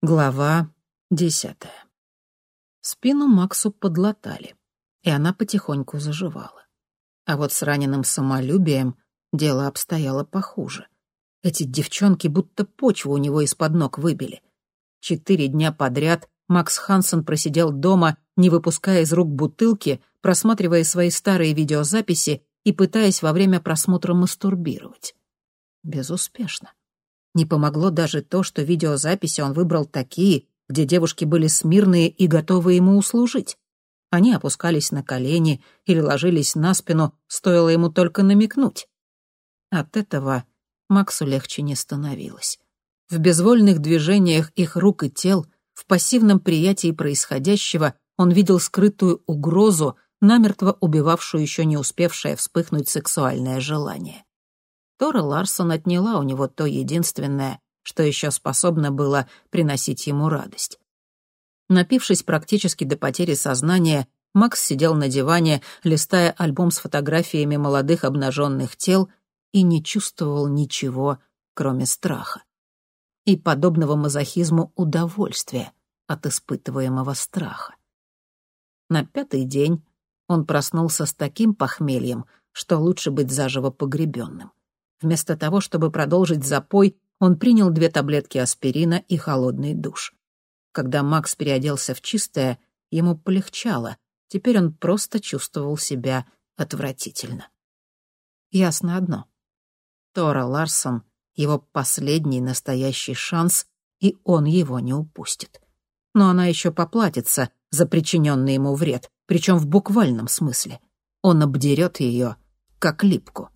Глава десятая. Спину Максу подлатали, и она потихоньку заживала. А вот с раненым самолюбием дело обстояло похуже. Эти девчонки будто почву у него из-под ног выбили. Четыре дня подряд Макс Хансен просидел дома, не выпуская из рук бутылки, просматривая свои старые видеозаписи и пытаясь во время просмотра мастурбировать. Безуспешно. Не помогло даже то, что видеозаписи он выбрал такие, где девушки были смирные и готовы ему услужить. Они опускались на колени или ложились на спину, стоило ему только намекнуть. От этого Максу легче не становилось. В безвольных движениях их рук и тел, в пассивном приятии происходящего он видел скрытую угрозу, намертво убивавшую еще не успевшее вспыхнуть сексуальное желание. Тора Ларсон отняла у него то единственное, что еще способно было приносить ему радость. Напившись практически до потери сознания, Макс сидел на диване, листая альбом с фотографиями молодых обнаженных тел и не чувствовал ничего, кроме страха. И подобного мазохизму удовольствия от испытываемого страха. На пятый день он проснулся с таким похмельем, что лучше быть заживо погребенным. Вместо того, чтобы продолжить запой, он принял две таблетки аспирина и холодный душ. Когда Макс переоделся в чистое, ему полегчало. Теперь он просто чувствовал себя отвратительно. Ясно одно. Тора Ларсон — его последний настоящий шанс, и он его не упустит. Но она еще поплатится за причиненный ему вред, причем в буквальном смысле. Он обдерет ее, как липку.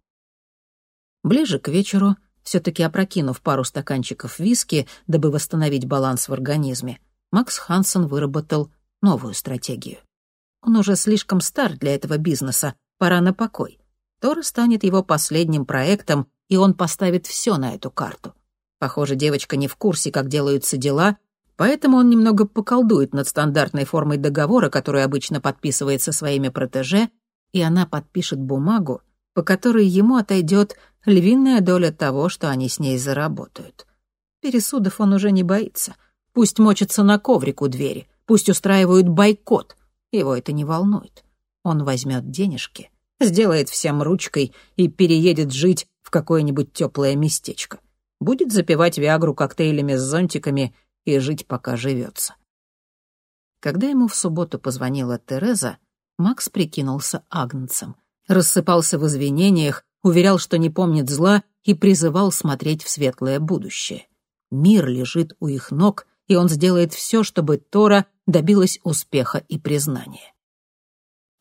Ближе к вечеру, все-таки опрокинув пару стаканчиков виски, дабы восстановить баланс в организме, Макс Хансен выработал новую стратегию. Он уже слишком стар для этого бизнеса, пора на покой. Тора станет его последним проектом, и он поставит все на эту карту. Похоже, девочка не в курсе, как делаются дела, поэтому он немного поколдует над стандартной формой договора, которую обычно подписывает со своими протеже, и она подпишет бумагу, по которой ему отойдет львиная доля того, что они с ней заработают. Пересудов он уже не боится. Пусть мочится на коврик у двери, пусть устраивают бойкот. Его это не волнует. Он возьмет денежки, сделает всем ручкой и переедет жить в какое-нибудь теплое местечко. Будет запивать Виагру коктейлями с зонтиками и жить, пока живется. Когда ему в субботу позвонила Тереза, Макс прикинулся агнцем рассыпался в извинениях, уверял, что не помнит зла и призывал смотреть в светлое будущее. Мир лежит у их ног, и он сделает все, чтобы Тора добилась успеха и признания.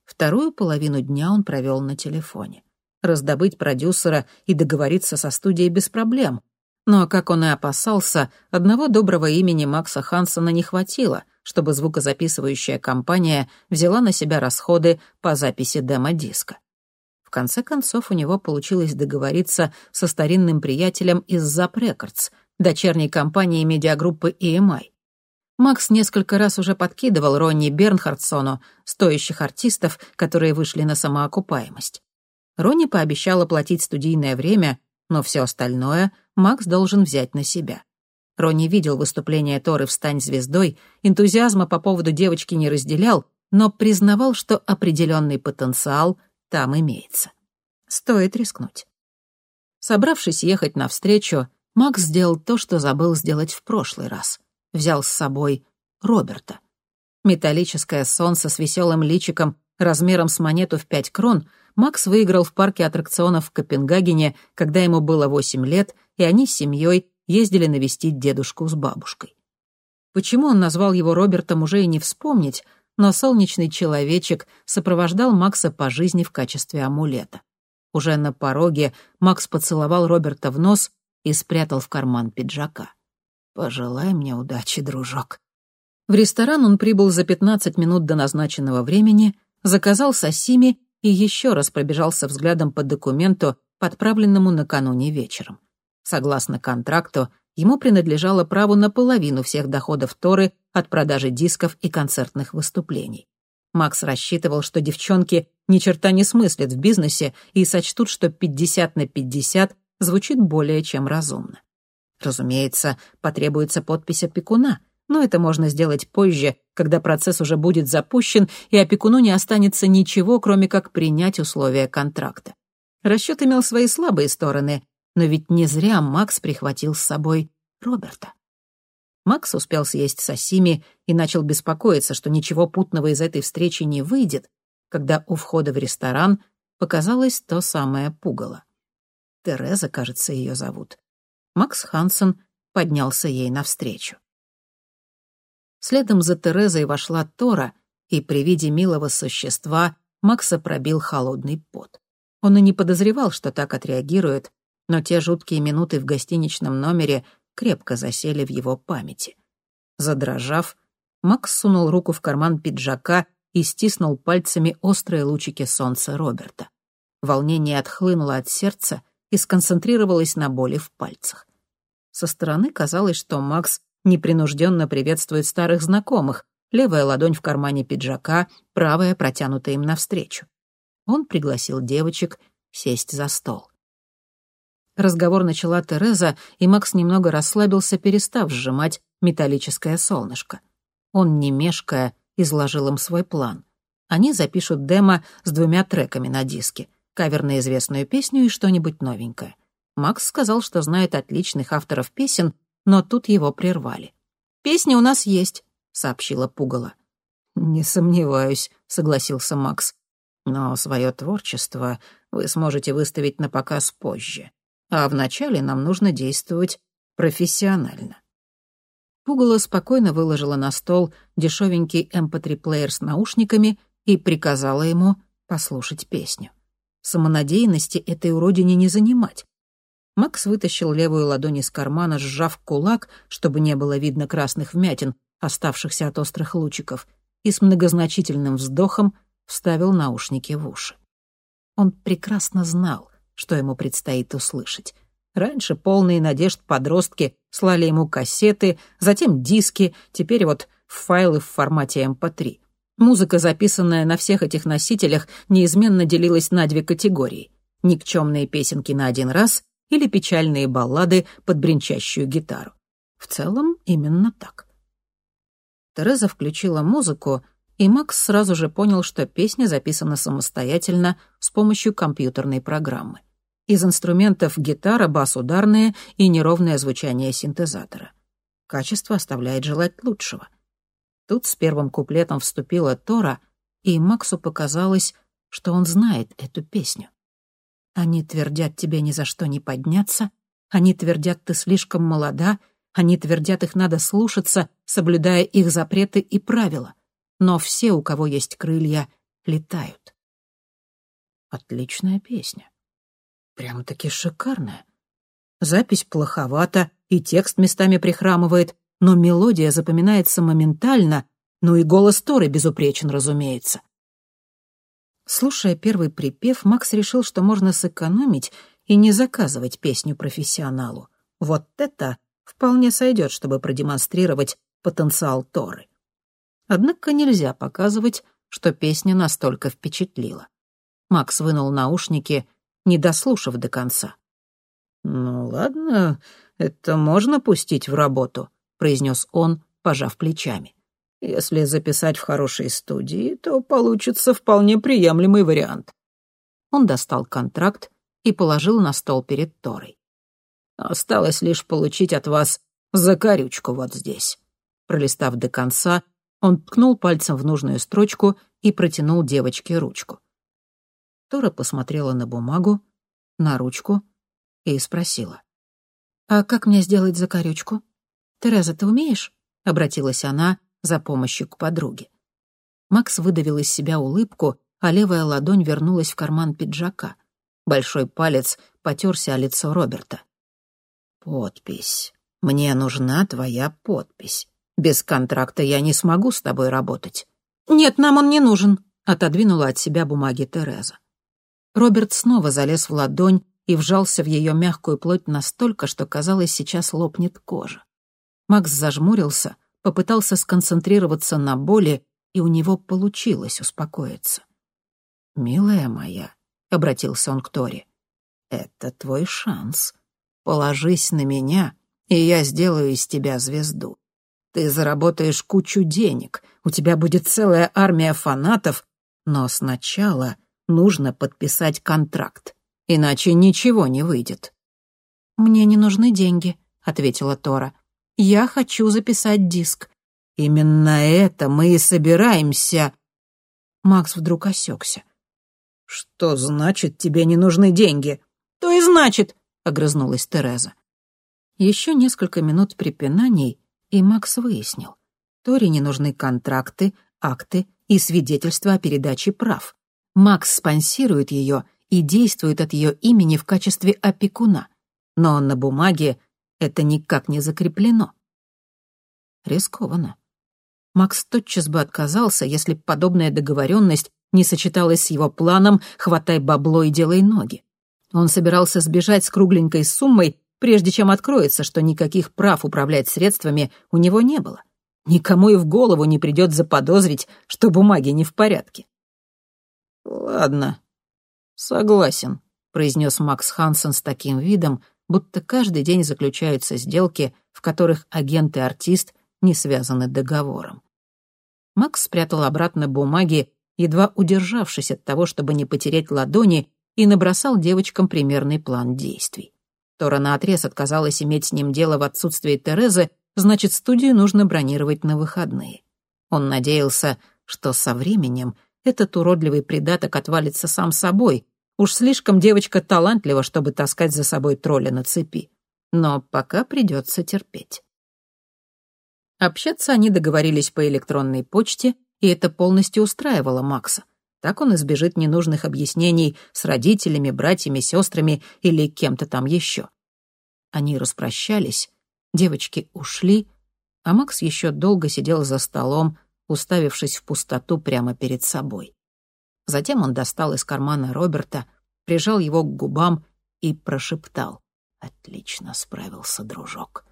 Вторую половину дня он провел на телефоне. Раздобыть продюсера и договориться со студией без проблем. Но, как он и опасался, одного доброго имени Макса Хансона не хватило, чтобы звукозаписывающая компания взяла на себя расходы по записи демо-диска. В конце концов, у него получилось договориться со старинным приятелем из Zap Records, дочерней компании медиагруппы EMI. Макс несколько раз уже подкидывал Ронни Бернхардсону, стоящих артистов, которые вышли на самоокупаемость. Ронни пообещал оплатить студийное время, но все остальное Макс должен взять на себя. Ронни видел выступление Торы «Встань звездой», энтузиазма по поводу девочки не разделял, но признавал, что определенный потенциал там имеется. Стоит рискнуть. Собравшись ехать навстречу, Макс сделал то, что забыл сделать в прошлый раз. Взял с собой Роберта. Металлическое солнце с веселым личиком размером с монету в пять крон Макс выиграл в парке аттракционов в Копенгагене, когда ему было восемь лет, и они с семьей ездили навестить дедушку с бабушкой. Почему он назвал его Робертом, уже и не вспомнить, но солнечный человечек сопровождал Макса по жизни в качестве амулета. Уже на пороге Макс поцеловал Роберта в нос и спрятал в карман пиджака. «Пожелай мне удачи, дружок». В ресторан он прибыл за 15 минут до назначенного времени, заказал сосими и еще раз пробежался взглядом по документу, подправленному накануне вечером. Согласно контракту, ему принадлежало право на половину всех доходов Торы от продажи дисков и концертных выступлений. Макс рассчитывал, что девчонки ни черта не смыслят в бизнесе и сочтут, что 50 на 50 звучит более чем разумно. Разумеется, потребуется подпись опекуна, но это можно сделать позже, когда процесс уже будет запущен, и опекуну не останется ничего, кроме как принять условия контракта. Расчет имел свои слабые стороны, но ведь не зря Макс прихватил с собой Роберта. Макс успел съесть сосими и начал беспокоиться, что ничего путного из этой встречи не выйдет, когда у входа в ресторан показалось то самое пугало. Тереза, кажется, ее зовут. Макс Хансен поднялся ей навстречу. Следом за Терезой вошла Тора, и при виде милого существа Макса пробил холодный пот. Он и не подозревал, что так отреагирует, но те жуткие минуты в гостиничном номере крепко засели в его памяти. Задрожав, Макс сунул руку в карман пиджака и стиснул пальцами острые лучики солнца Роберта. Волнение отхлынуло от сердца и сконцентрировалось на боли в пальцах. Со стороны казалось, что Макс непринужденно приветствует старых знакомых, левая ладонь в кармане пиджака, правая протянута им навстречу. Он пригласил девочек сесть за стол. Разговор начала Тереза, и Макс немного расслабился, перестав сжимать металлическое солнышко. Он, не мешкая, изложил им свой план. Они запишут демо с двумя треками на диске, кавер на известную песню и что-нибудь новенькое. Макс сказал, что знает отличных авторов песен, но тут его прервали. «Песня у нас есть», — сообщила Пугало. «Не сомневаюсь», — согласился Макс. «Но свое творчество вы сможете выставить на показ позже. А вначале нам нужно действовать профессионально». Пугало спокойно выложила на стол дешевенький MP3-плеер с наушниками и приказала ему послушать песню. Самонадеянности этой уродине не занимать. Макс вытащил левую ладонь из кармана, сжав кулак, чтобы не было видно красных вмятин, оставшихся от острых лучиков, и с многозначительным вздохом вставил наушники в уши. Он прекрасно знал, что ему предстоит услышать. Раньше полные надежд подростки слали ему кассеты, затем диски, теперь вот файлы в формате MP3. Эм Музыка, записанная на всех этих носителях, неизменно делилась на две категории. Никчемные песенки на один раз или печальные баллады под бренчащую гитару. В целом, именно так. Тереза включила музыку, и Макс сразу же понял, что песня записана самостоятельно с помощью компьютерной программы. Из инструментов гитара, бас ударные и неровное звучание синтезатора. Качество оставляет желать лучшего. Тут с первым куплетом вступила Тора, и Максу показалось, что он знает эту песню. Они твердят тебе ни за что не подняться, они твердят ты слишком молода, они твердят их надо слушаться, соблюдая их запреты и правила. Но все, у кого есть крылья, летают. Отличная песня. Прямо-таки шикарная. Запись плоховата, и текст местами прихрамывает, но мелодия запоминается моментально, ну и голос Торы безупречен, разумеется. Слушая первый припев, Макс решил, что можно сэкономить и не заказывать песню профессионалу. Вот это вполне сойдет, чтобы продемонстрировать потенциал Торы. Однако нельзя показывать, что песня настолько впечатлила. Макс вынул наушники, не дослушав до конца. «Ну ладно, это можно пустить в работу», — произнес он, пожав плечами. Если записать в хорошей студии, то получится вполне приемлемый вариант. Он достал контракт и положил на стол перед Торой. Осталось лишь получить от вас закорючку вот здесь. Пролистав до конца, он ткнул пальцем в нужную строчку и протянул девочке ручку. Тора посмотрела на бумагу, на ручку и спросила. «А как мне сделать закорючку? Тереза, ты умеешь?» — обратилась она за помощью к подруге. Макс выдавил из себя улыбку, а левая ладонь вернулась в карман пиджака. Большой палец потерся о лицо Роберта. «Подпись. Мне нужна твоя подпись. Без контракта я не смогу с тобой работать». «Нет, нам он не нужен», — отодвинула от себя бумаги Тереза. Роберт снова залез в ладонь и вжался в ее мягкую плоть настолько, что, казалось, сейчас лопнет кожа. Макс зажмурился, попытался сконцентрироваться на боли, и у него получилось успокоиться. «Милая моя», — обратился он к Торе, — «это твой шанс. Положись на меня, и я сделаю из тебя звезду. Ты заработаешь кучу денег, у тебя будет целая армия фанатов, но сначала нужно подписать контракт, иначе ничего не выйдет». «Мне не нужны деньги», — ответила Тора. «Я хочу записать диск». «Именно это мы и собираемся...» Макс вдруг осекся. «Что значит, тебе не нужны деньги?» «То и значит», — огрызнулась Тереза. Еще несколько минут препинаний, и Макс выяснил. Тори не нужны контракты, акты и свидетельства о передаче прав. Макс спонсирует ее и действует от ее имени в качестве опекуна. Но на бумаге это никак не закреплено. Рискованно. Макс тотчас бы отказался, если б подобная договоренность не сочеталась с его планом «хватай бабло и делай ноги». Он собирался сбежать с кругленькой суммой, прежде чем откроется, что никаких прав управлять средствами у него не было. Никому и в голову не придет заподозрить, что бумаги не в порядке. «Ладно, согласен», — произнес Макс Хансен с таким видом, будто каждый день заключаются сделки, в которых агент и артист не связаны договором. Макс спрятал обратно бумаги, едва удержавшись от того, чтобы не потерять ладони, и набросал девочкам примерный план действий. Тора наотрез отказалась иметь с ним дело в отсутствие Терезы, значит, студию нужно бронировать на выходные. Он надеялся, что со временем этот уродливый придаток отвалится сам собой. Уж слишком девочка талантлива, чтобы таскать за собой тролля на цепи. Но пока придется терпеть. Общаться они договорились по электронной почте, и это полностью устраивало Макса. Так он избежит ненужных объяснений с родителями, братьями, сестрами или кем-то там еще. Они распрощались, девочки ушли, а Макс еще долго сидел за столом, уставившись в пустоту прямо перед собой. Затем он достал из кармана Роберта, прижал его к губам и прошептал. «Отлично справился, дружок».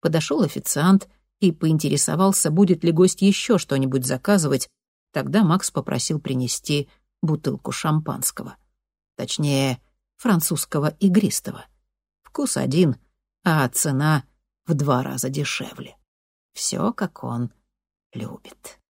Подошел официант — и поинтересовался, будет ли гость еще что-нибудь заказывать, тогда Макс попросил принести бутылку шампанского. Точнее, французского игристого. Вкус один, а цена в два раза дешевле. Все, как он любит.